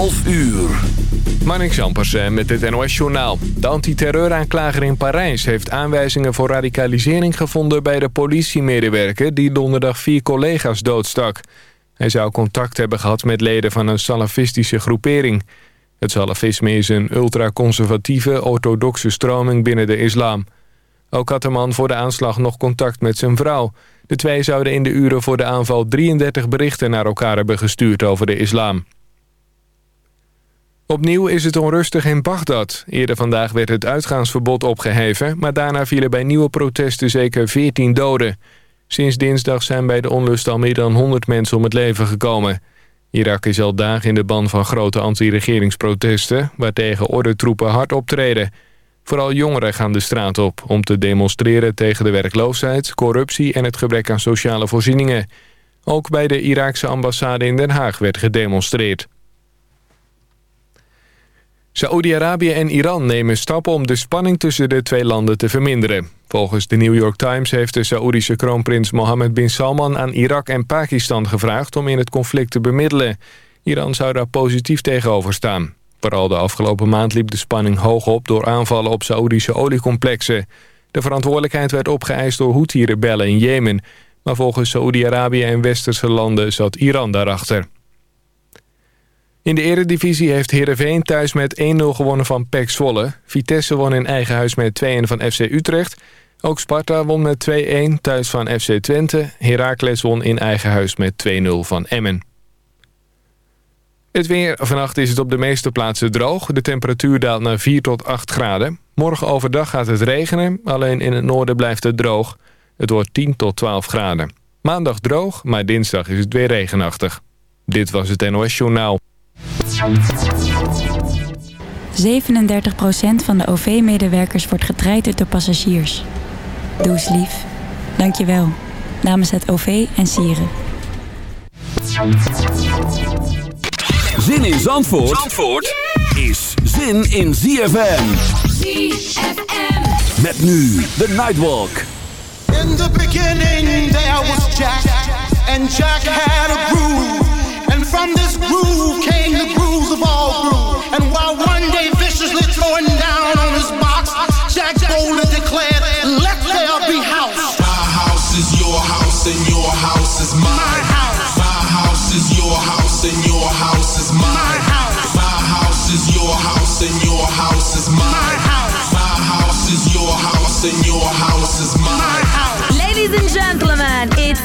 11 uur. Met het NOS Journaal. De antiterreuraanklager in Parijs heeft aanwijzingen voor radicalisering gevonden... bij de politiemedewerker die donderdag vier collega's doodstak. Hij zou contact hebben gehad met leden van een salafistische groepering. Het salafisme is een ultraconservatieve, orthodoxe stroming binnen de islam. Ook had de man voor de aanslag nog contact met zijn vrouw. De twee zouden in de uren voor de aanval 33 berichten naar elkaar hebben gestuurd over de islam. Opnieuw is het onrustig in Bagdad. Eerder vandaag werd het uitgaansverbod opgeheven... maar daarna vielen bij nieuwe protesten zeker 14 doden. Sinds dinsdag zijn bij de onlust al meer dan 100 mensen om het leven gekomen. Irak is al dagen in de ban van grote anti-regeringsprotesten... waartegen ordentroepen hard optreden. Vooral jongeren gaan de straat op om te demonstreren tegen de werkloosheid... corruptie en het gebrek aan sociale voorzieningen. Ook bij de Iraakse ambassade in Den Haag werd gedemonstreerd. Saoedi-Arabië en Iran nemen stappen om de spanning tussen de twee landen te verminderen. Volgens de New York Times heeft de Saoedische kroonprins Mohammed bin Salman aan Irak en Pakistan gevraagd om in het conflict te bemiddelen. Iran zou daar positief tegenover staan. Vooral de afgelopen maand liep de spanning hoog op door aanvallen op Saoedische oliecomplexen. De verantwoordelijkheid werd opgeëist door Houthi-rebellen in Jemen. Maar volgens Saoedi-Arabië en westerse landen zat Iran daarachter. In de eredivisie heeft Heerenveen thuis met 1-0 gewonnen van PEC Zwolle. Vitesse won in eigen huis met 2-1 van FC Utrecht. Ook Sparta won met 2-1 thuis van FC Twente. Heracles won in eigen huis met 2-0 van Emmen. Het weer. Vannacht is het op de meeste plaatsen droog. De temperatuur daalt naar 4 tot 8 graden. Morgen overdag gaat het regenen. Alleen in het noorden blijft het droog. Het wordt 10 tot 12 graden. Maandag droog, maar dinsdag is het weer regenachtig. Dit was het NOS Journaal. 37% van de OV-medewerkers wordt getraind door passagiers. Doe eens lief. Dank je wel. Namens het OV en Sieren. Zin in Zandvoort, Zandvoort is zin in ZFM. ZFM. Met nu de Nightwalk. In the beginning there was Jack. And Jack had a groove. And from this groove came the grooves of all grooves. And while one day viciously throwing down on his box, Jack boldly declared, let there be house. My house is your house and your house is mine. My house. My house is your house and your house is mine. My house. My house is your house and your house is mine. My house. My house is your house and your house is My house. Ladies and gentlemen, it's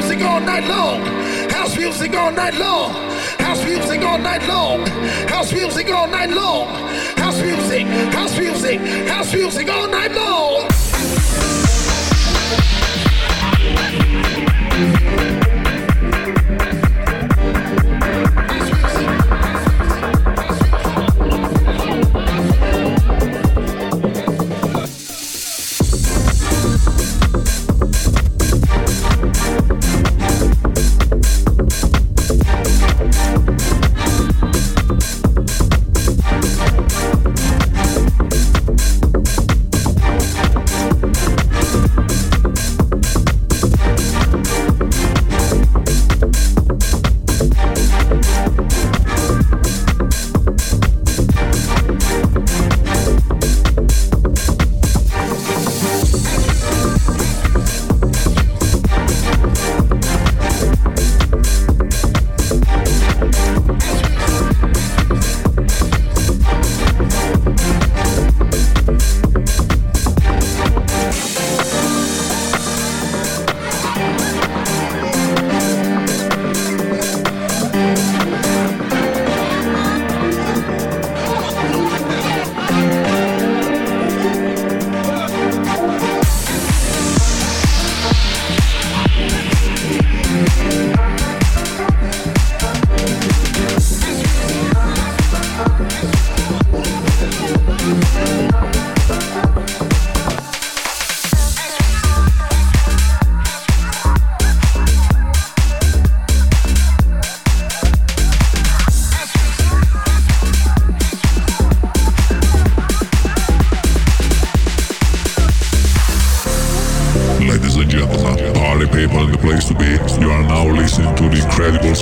music all night long. House music all night long. House music all night long. House music all night long. House music, house music, house music all night long.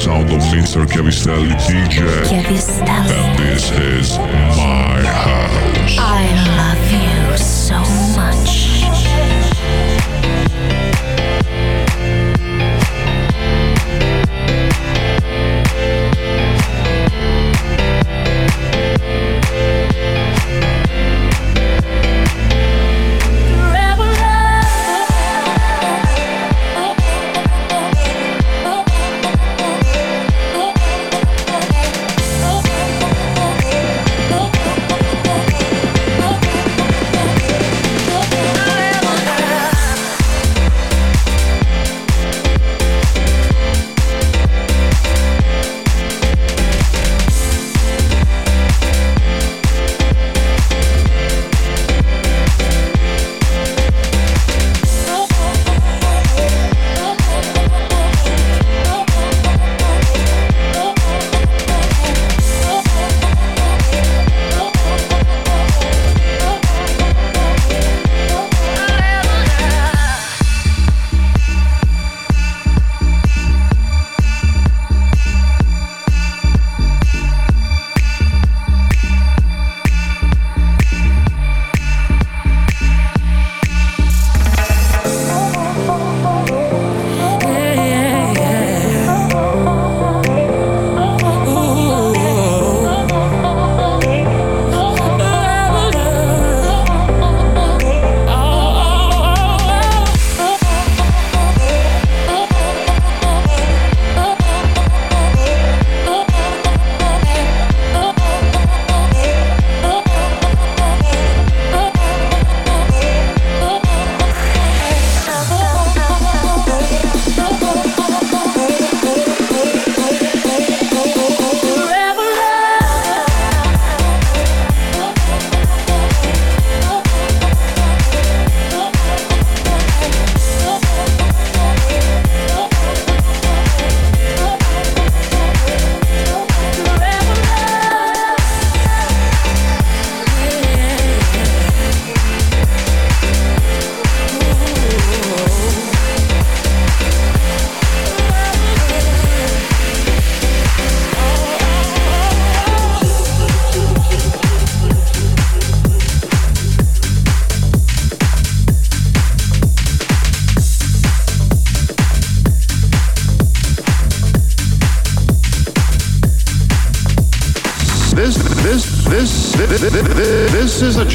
Sound of Mr. Chiavistelli DJ. Chiavistelli. And this is my house. I love you so much.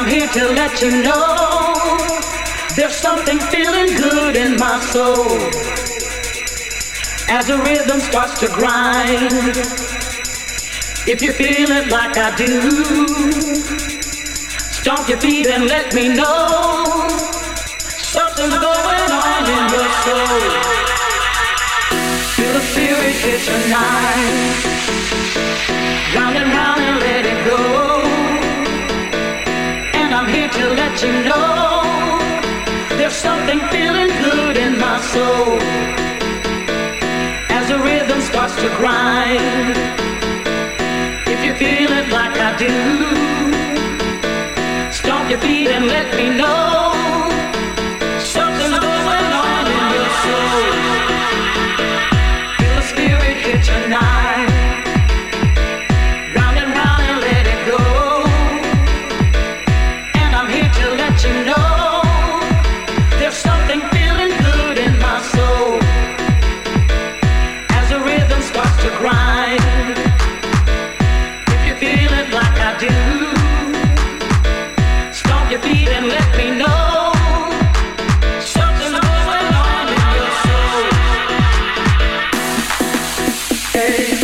I'm here to let you know there's something feeling good in my soul. As the rhythm starts to grind, if you feel it like I do, stomp your feet and let me know something's going on in your soul. Feel the spirit tonight. Round and round and let it go. To let you know there's something feeling good in my soul. As the rhythm starts to grind. If you feel it like I do, stomp your feet and let me know something's going on in your soul. say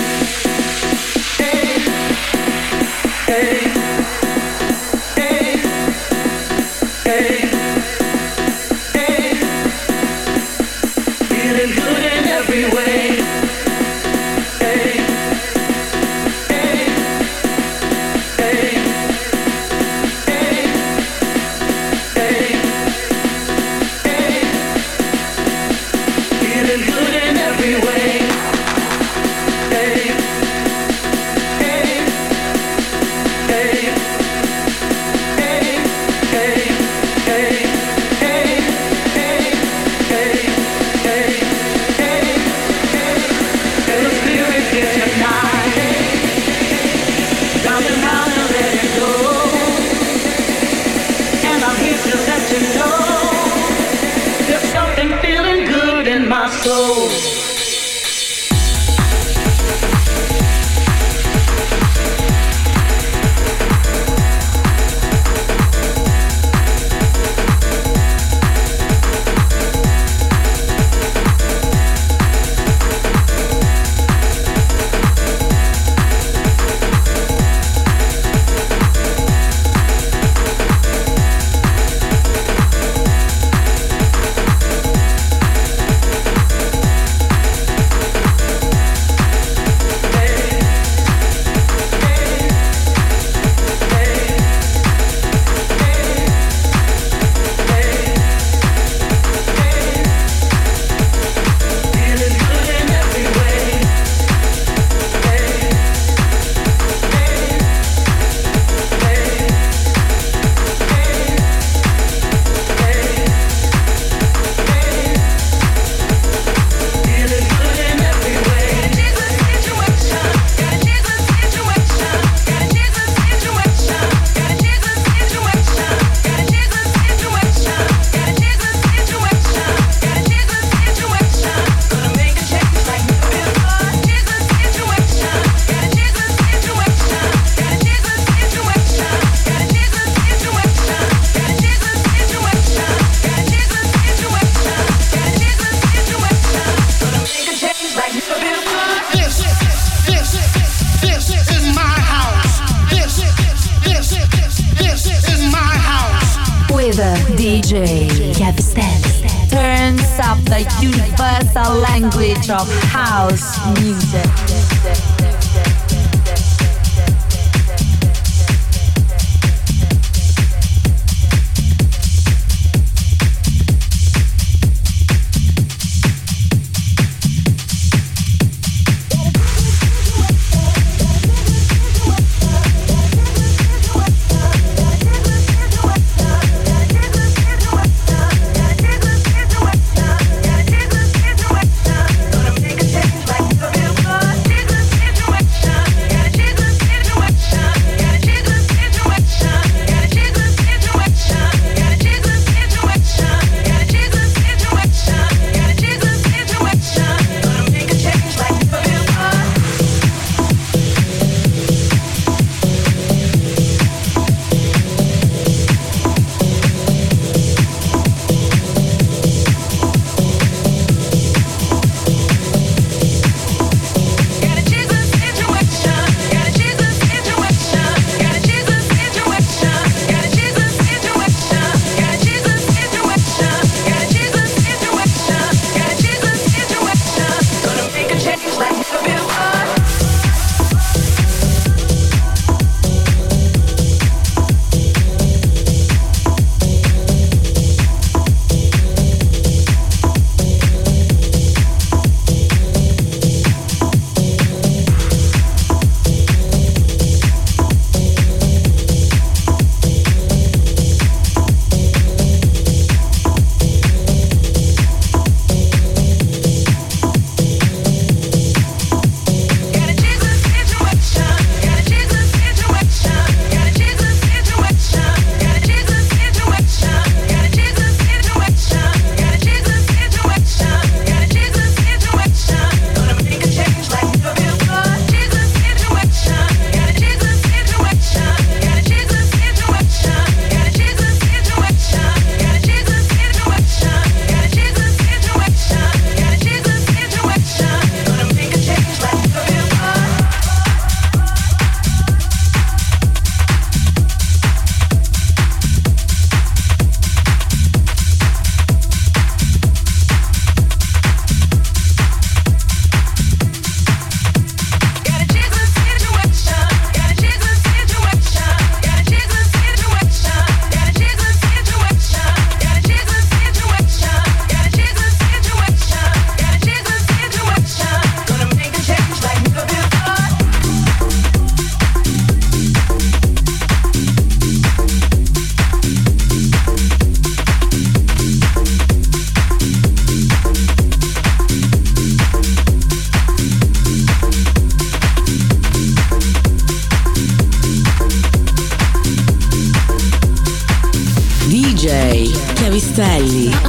Sally.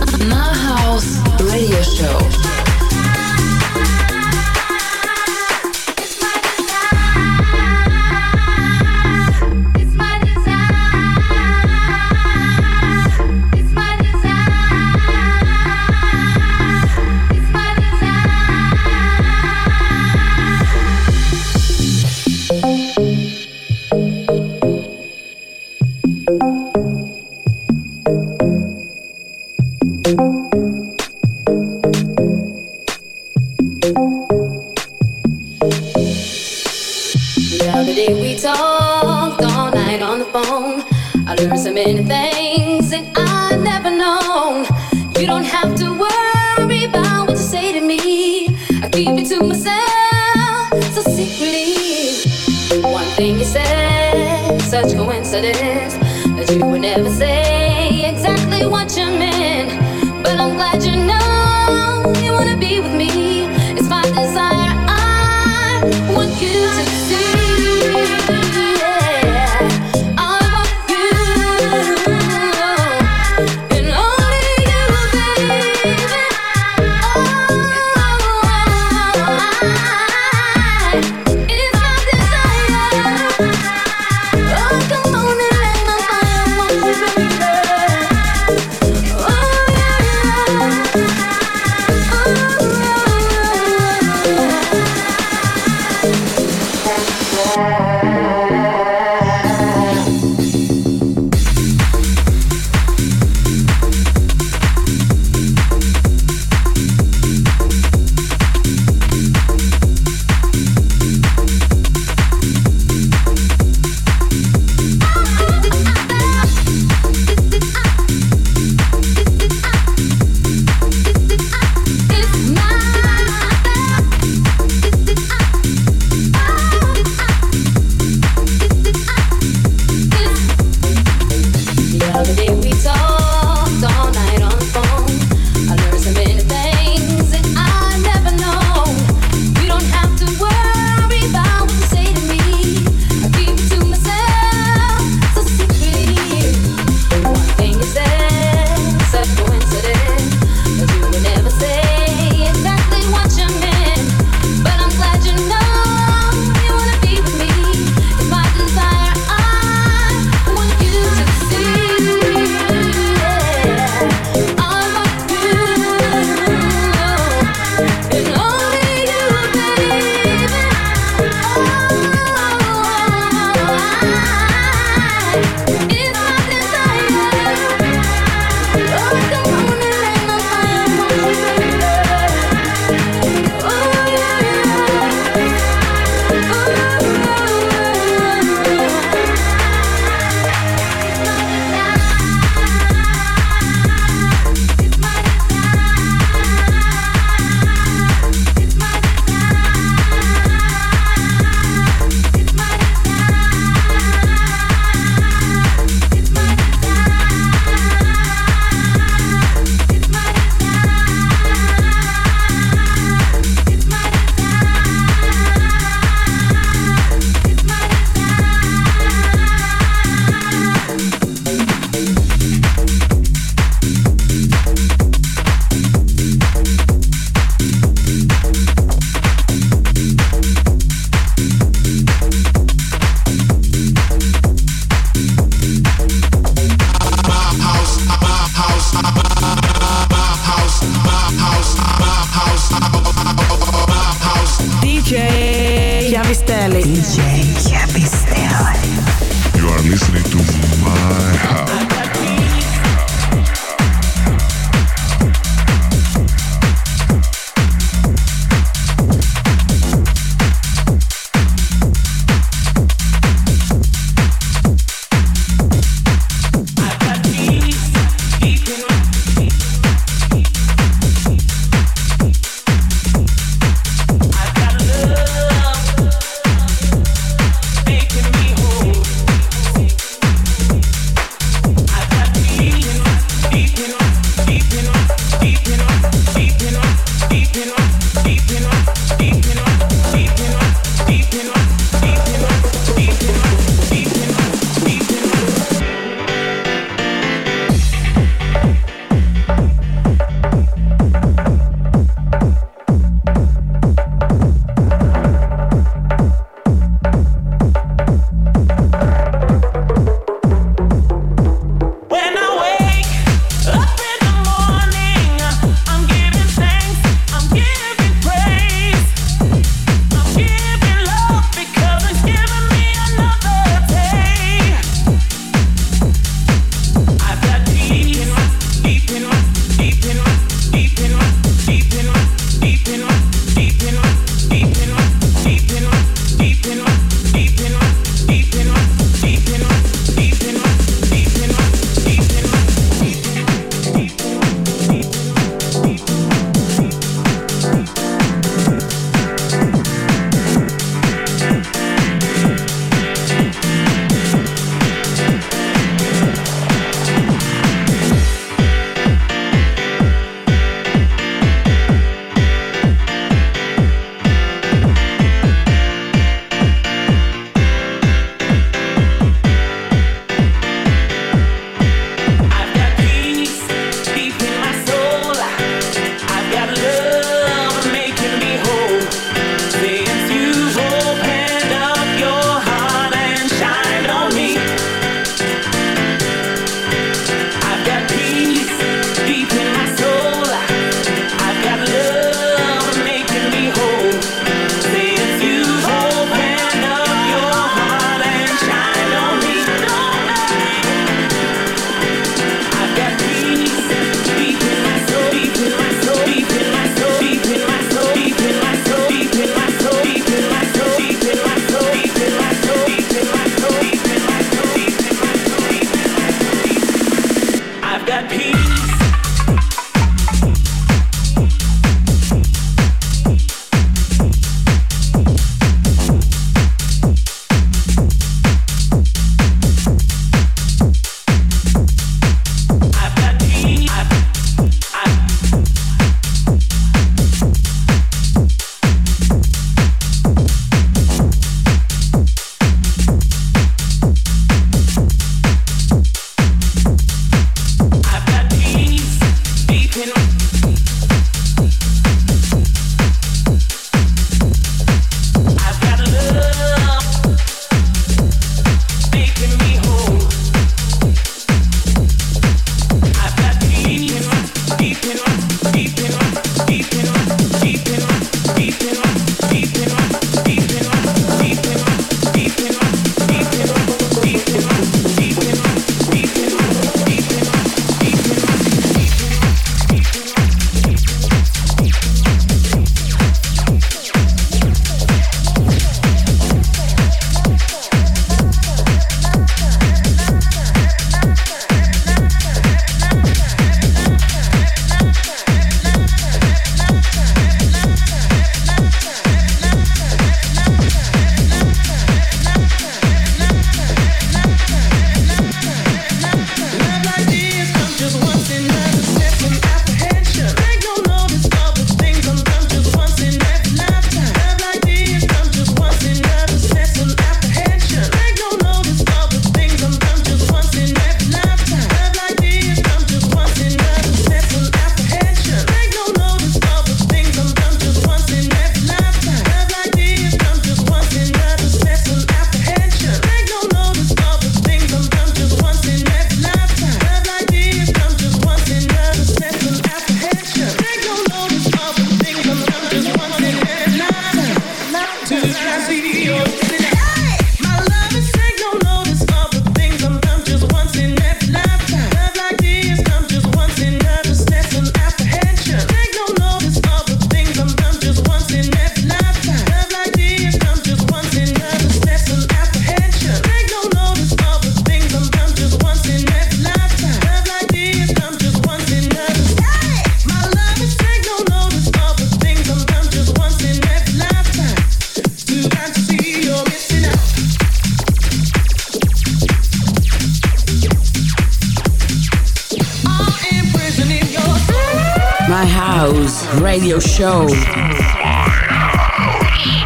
Show.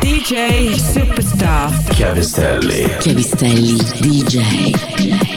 DJ Superstar. Chiavistelli. Chiavistelli DJ.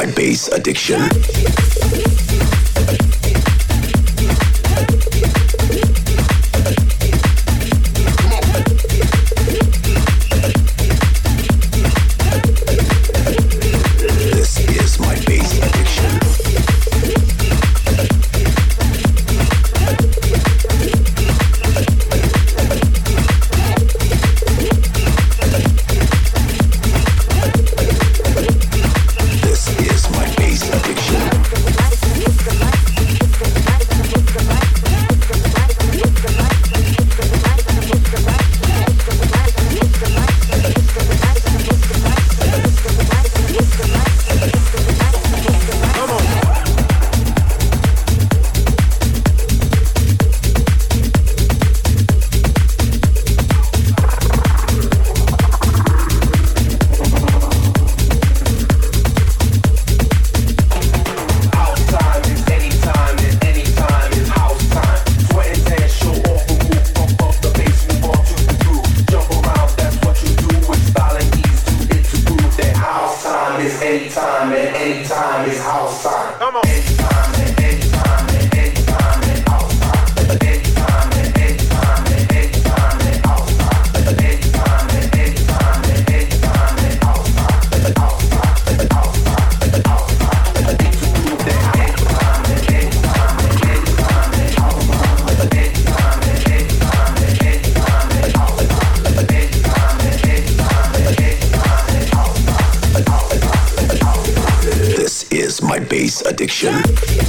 My bass addiction.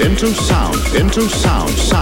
into sound, into sound, sound.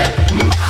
Música